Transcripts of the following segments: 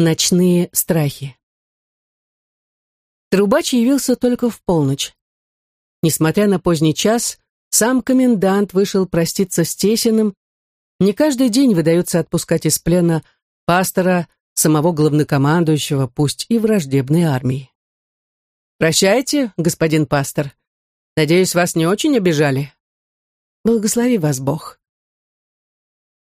Ночные страхи. Трубач явился только в полночь. Несмотря на поздний час, сам комендант вышел проститься с Тесиным. Не каждый день выдается отпускать из плена пастора, самого главнокомандующего, пусть и враждебной армии. «Прощайте, господин пастор. Надеюсь, вас не очень обижали?» «Благослови вас Бог».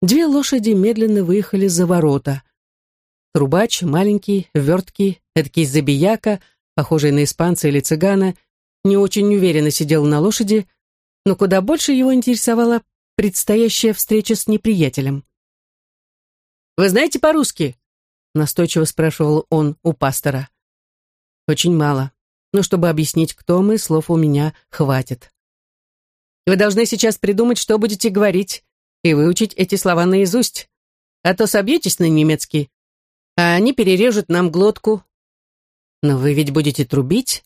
Две лошади медленно выехали за ворота. Трубач, маленький, верткий, эдакий забияка, похожий на испанца или цыгана, не очень уверенно сидел на лошади, но куда больше его интересовала предстоящая встреча с неприятелем. «Вы знаете по-русски?» — настойчиво спрашивал он у пастора. «Очень мало, но чтобы объяснить, кто мы, слов у меня хватит. Вы должны сейчас придумать, что будете говорить, и выучить эти слова наизусть, а то собьетесь на немецкий, а они перережут нам глотку. Но вы ведь будете трубить?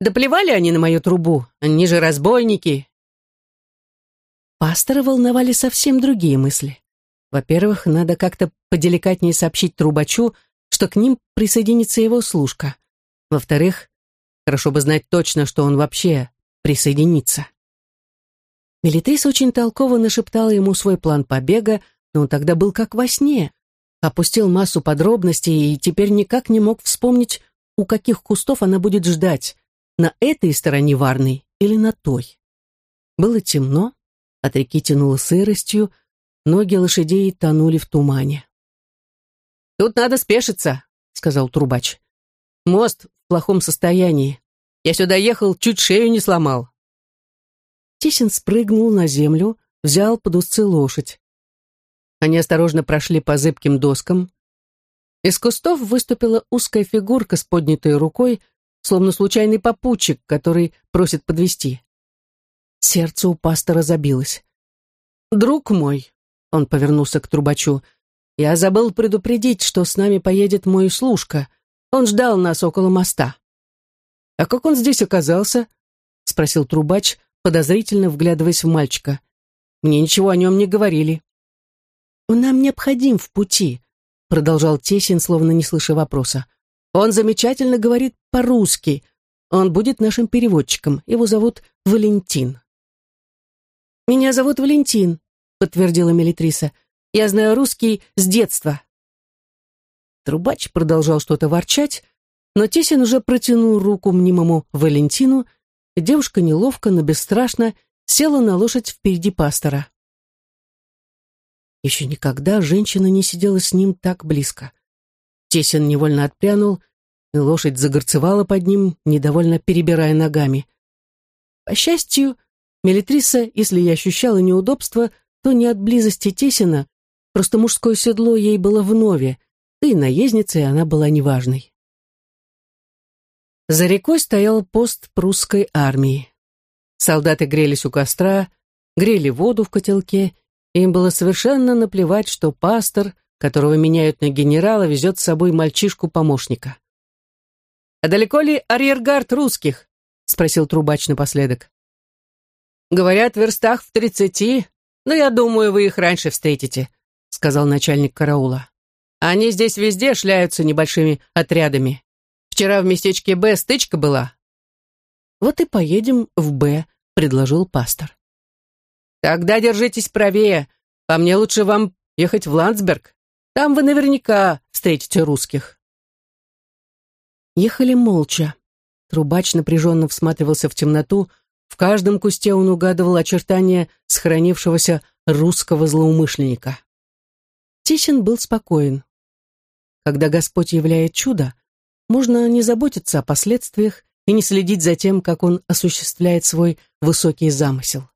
Да плевали они на мою трубу, они же разбойники. Пастора волновали совсем другие мысли. Во-первых, надо как-то поделикатнее сообщить трубачу, что к ним присоединится его служка. Во-вторых, хорошо бы знать точно, что он вообще присоединится. Мелитриса очень толково нашептала ему свой план побега, но он тогда был как во сне опустил массу подробностей и теперь никак не мог вспомнить, у каких кустов она будет ждать, на этой стороне Варной или на той. Было темно, от реки тянуло сыростью, ноги лошадей тонули в тумане. «Тут надо спешиться», — сказал трубач. «Мост в плохом состоянии. Я сюда ехал, чуть шею не сломал». Тисин спрыгнул на землю, взял под узцы лошадь. Они осторожно прошли по зыбким доскам. Из кустов выступила узкая фигурка с поднятой рукой, словно случайный попутчик, который просит подвести. Сердце у пастора забилось. «Друг мой», — он повернулся к трубачу, — «я забыл предупредить, что с нами поедет мой служка. Он ждал нас около моста». «А как он здесь оказался?» — спросил трубач, подозрительно вглядываясь в мальчика. «Мне ничего о нем не говорили». «Он нам необходим в пути», — продолжал Тесин, словно не слыша вопроса. «Он замечательно говорит по-русски. Он будет нашим переводчиком. Его зовут Валентин». «Меня зовут Валентин», — подтвердила Мелитриса. «Я знаю русский с детства». Трубач продолжал что-то ворчать, но Тесин уже протянул руку мнимому Валентину, и девушка неловко, но бесстрашно села на лошадь впереди пастора. Еще никогда женщина не сидела с ним так близко. Тесен невольно отпрянул, и лошадь загорцевала под ним, недовольно перебирая ногами. По счастью, Мелитриса, если я ощущала неудобство, то не от близости Тесина, просто мужское седло ей было вновь, да и наездницей она была неважной. За рекой стоял пост прусской армии. Солдаты грелись у костра, грели воду в котелке им было совершенно наплевать, что пастор, которого меняют на генерала, везет с собой мальчишку-помощника. «А далеко ли арьергард русских?» — спросил трубач напоследок. «Говорят, в верстах в тридцати, но я думаю, вы их раньше встретите», — сказал начальник караула. «Они здесь везде шляются небольшими отрядами. Вчера в местечке Б стычка была». «Вот и поедем в Б», — предложил пастор. Тогда держитесь правее. По мне лучше вам ехать в Ландсберг. Там вы наверняка встретите русских. Ехали молча. Трубач напряженно всматривался в темноту. В каждом кусте он угадывал очертания сохранившегося русского злоумышленника. Тисин был спокоен. Когда Господь являет чудо, можно не заботиться о последствиях и не следить за тем, как он осуществляет свой высокий замысел.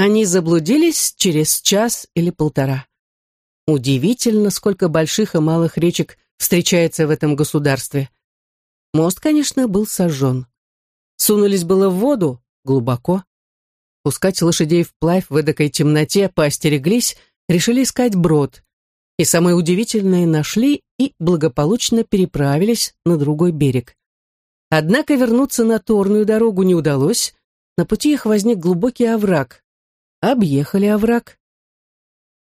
Они заблудились через час или полтора. Удивительно, сколько больших и малых речек встречается в этом государстве. Мост, конечно, был сожжен. Сунулись было в воду, глубоко. Пускать лошадей вплавь в эдакой темноте поостереглись, решили искать брод. И самое удивительное нашли и благополучно переправились на другой берег. Однако вернуться на торную дорогу не удалось, на пути их возник глубокий овраг, Объехали овраг.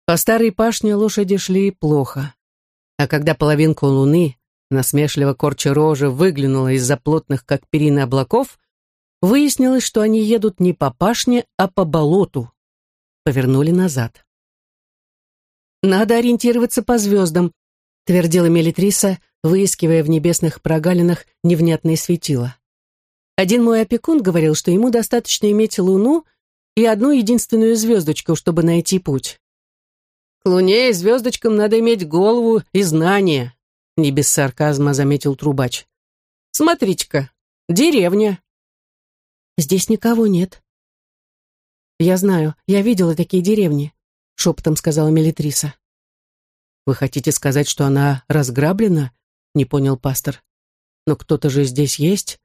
По старой пашне лошади шли плохо. А когда половинка луны, насмешливо корча рожи, выглянула из-за плотных, как перины облаков, выяснилось, что они едут не по пашне, а по болоту. Повернули назад. «Надо ориентироваться по звездам», — твердила Мелитриса, выискивая в небесных прогалинах невнятные светила. Один мой опекун говорил, что ему достаточно иметь луну и одну единственную звездочку, чтобы найти путь. К луне и звездочкам надо иметь голову и знания, не без сарказма заметил трубач. Смотрите-ка, деревня. Здесь никого нет. Я знаю, я видела такие деревни, шепотом сказала Мелитриса. Вы хотите сказать, что она разграблена? Не понял пастор. Но кто-то же здесь есть.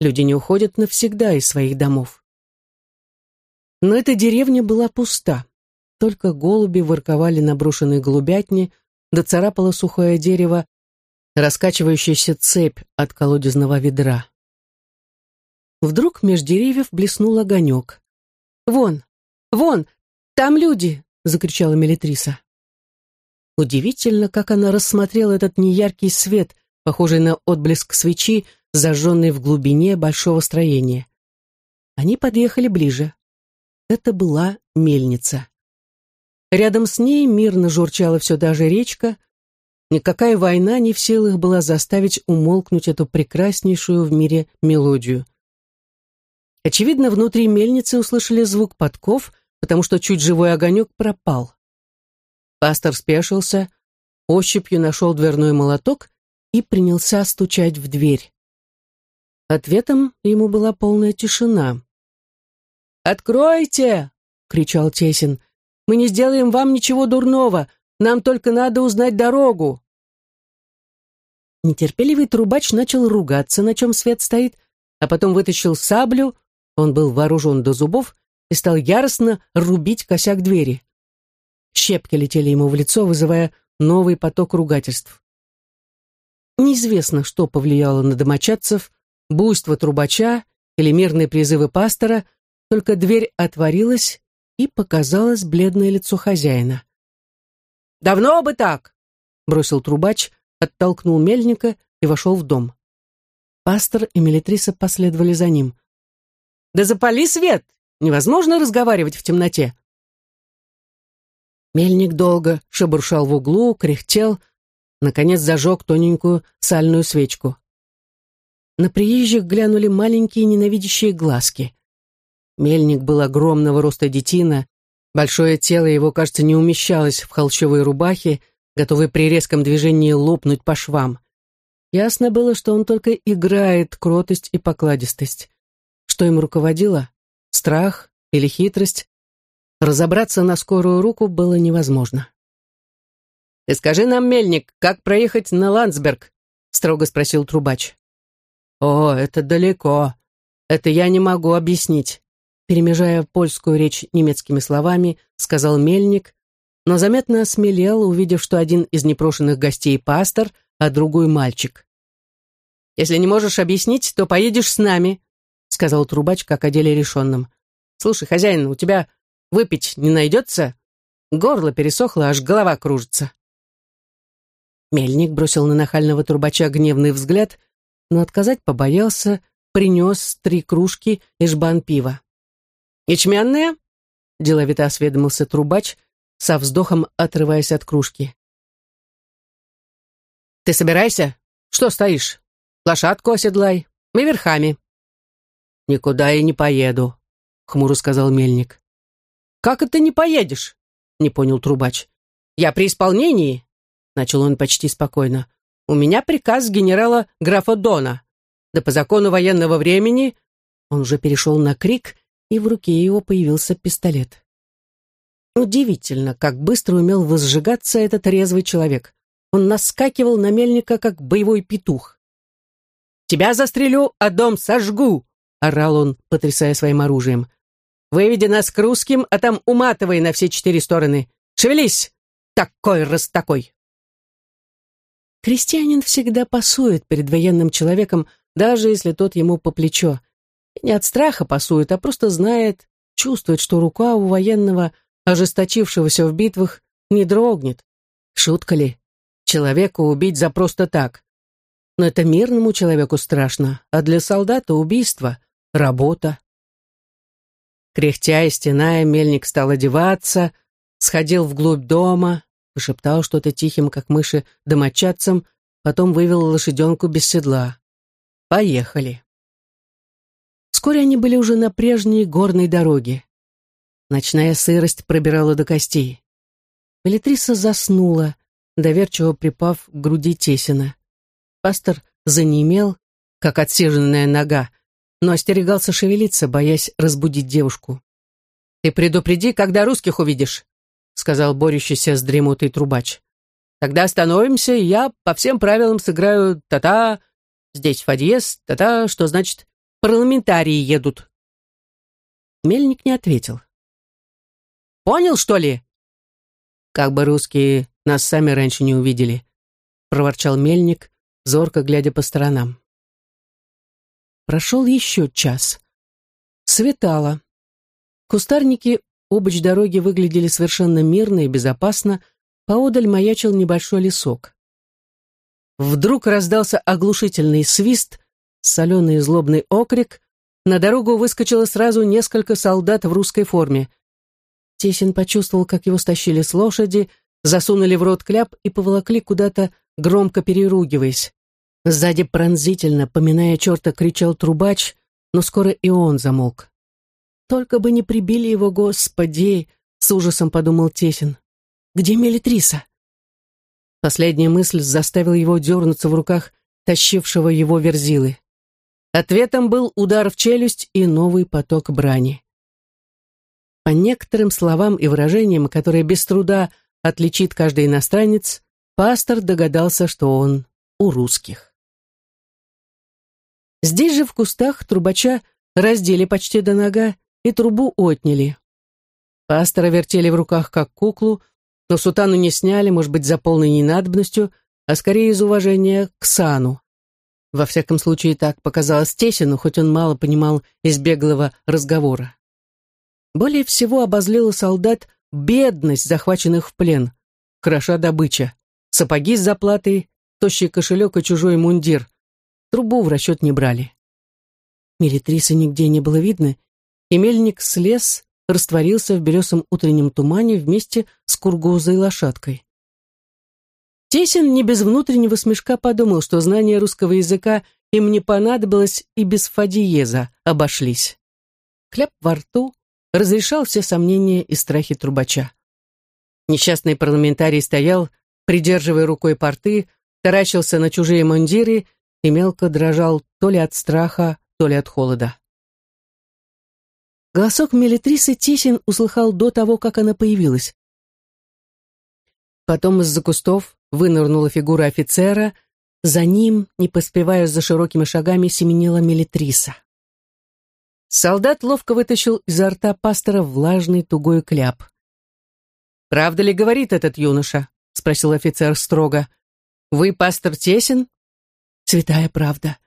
Люди не уходят навсегда из своих домов. Но эта деревня была пуста. Только голуби ворковали на брошенной голубятне, да царапало сухое дерево, раскачивающаяся цепь от колодезного ведра. Вдруг меж деревьев блеснул огонек. «Вон! Вон! Там люди!» — закричала Мелитриса. Удивительно, как она рассмотрела этот неяркий свет, похожий на отблеск свечи, зажженный в глубине большого строения. Они подъехали ближе. Это была мельница. Рядом с ней мирно журчала все даже речка. Никакая война не в силах была заставить умолкнуть эту прекраснейшую в мире мелодию. Очевидно, внутри мельницы услышали звук подков, потому что чуть живой огонек пропал. Пастор спешился, ощупью нашел дверной молоток и принялся стучать в дверь. Ответом ему была полная тишина. «Откройте!» — кричал Тесин. «Мы не сделаем вам ничего дурного. Нам только надо узнать дорогу». Нетерпеливый трубач начал ругаться, на чем свет стоит, а потом вытащил саблю, он был вооружен до зубов, и стал яростно рубить косяк двери. Щепки летели ему в лицо, вызывая новый поток ругательств. Неизвестно, что повлияло на домочадцев, буйство трубача или мирные призывы пастора, только дверь отворилась, и показалось бледное лицо хозяина. «Давно бы так!» — бросил трубач, оттолкнул мельника и вошел в дом. Пастор и Мелитриса последовали за ним. «Да запали свет! Невозможно разговаривать в темноте!» Мельник долго шебуршал в углу, кряхтел, наконец зажег тоненькую сальную свечку. На приезжих глянули маленькие ненавидящие глазки. Мельник был огромного роста детина, большое тело его, кажется, не умещалось в холщовой рубахе, готовый при резком движении лопнуть по швам. Ясно было, что он только играет кротость и покладистость. Что им руководило? Страх или хитрость? Разобраться на скорую руку было невозможно. «Ты скажи нам, Мельник, как проехать на Ландсберг?» — строго спросил трубач. «О, это далеко. Это я не могу объяснить», перемежая польскую речь немецкими словами, сказал Мельник, но заметно осмелел, увидев, что один из непрошенных гостей пастор, а другой мальчик. «Если не можешь объяснить, то поедешь с нами», сказал трубач, как о деле решенном. «Слушай, хозяин, у тебя выпить не найдется? Горло пересохло, аж голова кружится». Мельник бросил на нахального трубача гневный взгляд — но отказать побоялся, принес три кружки и жбан пива. «Ячменная?» — деловито осведомился трубач, со вздохом отрываясь от кружки. «Ты собирайся? Что стоишь? Лошадку оседлай. Мы верхами». «Никуда я не поеду», — хмуро сказал мельник. «Как это не поедешь?» — не понял трубач. «Я при исполнении», — начал он почти спокойно. У меня приказ генерала графа Дона. Да по закону военного времени он уже перешел на крик, и в руке его появился пистолет. Удивительно, как быстро умел возжигаться этот резвый человек. Он наскакивал на мельника, как боевой петух. «Тебя застрелю, а дом сожгу!» — орал он, потрясая своим оружием. «Выведи нас к русским, а там уматывай на все четыре стороны. Шевелись! Такой раз такой!» Крестьянин всегда пасует перед военным человеком, даже если тот ему по плечо. Не от страха пасует, а просто знает, чувствует, что рука у военного, ожесточившегося в битвах, не дрогнет. Шутка ли? Человека убить за просто так. Но это мирному человеку страшно, а для солдата убийство — работа. Кряхтя и стеная, мельник стал одеваться, сходил вглубь дома, пошептал что-то тихим, как мыши, домочадцам, потом вывел лошаденку без седла. Поехали. Вскоре они были уже на прежней горной дороге. Ночная сырость пробирала до костей. Белитриса заснула, доверчиво припав к груди Тесина. Пастор занемел, как отсиженная нога, но остерегался шевелиться, боясь разбудить девушку. «Ты предупреди, когда русских увидишь», — сказал борющийся с дремотой трубач. «Тогда остановимся, и я по всем правилам сыграю та-та, здесь фадьес, та-та, что значит парламентарии едут». Мельник не ответил. Понял, что ли?» «Как бы русские нас сами раньше не увидели», — проворчал мельник, зорко глядя по сторонам. Прошел еще час. Светало. Кустарники обочь дороги выглядели совершенно мирно и безопасно, поодаль маячил небольшой лесок. Вдруг раздался оглушительный свист, соленый и злобный окрик, на дорогу выскочило сразу несколько солдат в русской форме — Тесин почувствовал, как его стащили с лошади, засунули в рот кляп и поволокли куда-то, громко переругиваясь. Сзади пронзительно, поминая черта, кричал трубач, но скоро и он замолк. «Только бы не прибили его, господи!» — с ужасом подумал Тесин. «Где Мелитриса?» Последняя мысль заставила его дернуться в руках тащившего его верзилы. Ответом был удар в челюсть и новый поток брани. По некоторым словам и выражениям, которые без труда отличит каждый иностранец, пастор догадался, что он у русских. Здесь же в кустах трубача раздели почти до нога и трубу отняли. Пастора вертели в руках как куклу, но сутану не сняли, может быть, за полной ненадобностью, а скорее из уважения к сану. Во всяком случае, так показалось Тесину, хоть он мало понимал из беглого разговора. Более всего обозлила солдат бедность захваченных в плен. Хороша добыча. Сапоги с заплатой, тощий кошелек и чужой мундир. Трубу в расчет не брали. Меритрисы нигде не было видно, и мельник слез, растворился в белесом утреннем тумане вместе с кургузой лошадкой. Тесин не без внутреннего смешка подумал, что знание русского языка им не понадобилось и без фадиеза обошлись. Хлеб во рту, разрешал все сомнения и страхи трубача. Несчастный парламентарий стоял, придерживая рукой порты, таращился на чужие мундиры и мелко дрожал то ли от страха, то ли от холода. Голосок Мелитрисы Тисин услыхал до того, как она появилась. Потом из-за кустов вынырнула фигура офицера, за ним, не поспевая за широкими шагами, семенила Мелитриса. Солдат ловко вытащил изо рта пастора влажный тугой кляп. «Правда ли говорит этот юноша?» — спросил офицер строго. «Вы пастор Тесин?» «Святая правда.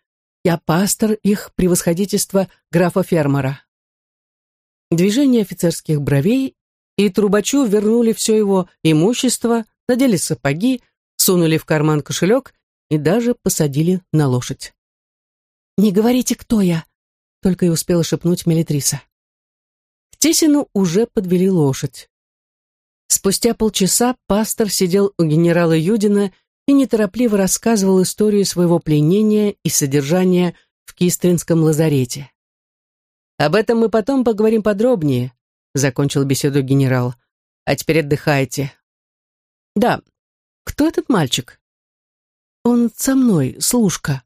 Я пастор их превосходительства графа Фермера». Движение офицерских бровей, и трубачу вернули все его имущество, надели сапоги, сунули в карман кошелек и даже посадили на лошадь. «Не говорите, кто я», только и успела шепнуть Мелитриса. К Тесину уже подвели лошадь. Спустя полчаса пастор сидел у генерала Юдина и неторопливо рассказывал историю своего пленения и содержания в Кистринском лазарете. «Об этом мы потом поговорим подробнее», — закончил беседу генерал. «А теперь отдыхайте». «Да, кто этот мальчик?» «Он со мной, служка»,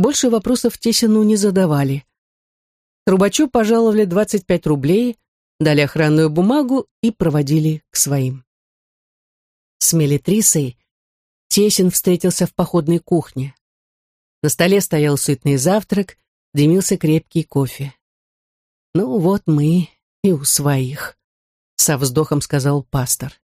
больше вопросов Тесину не задавали. Трубачу пожаловали 25 рублей, дали охранную бумагу и проводили к своим. С Мелитрисой Тесин встретился в походной кухне. На столе стоял сытный завтрак, дымился крепкий кофе. «Ну вот мы и у своих», — со вздохом сказал пастор.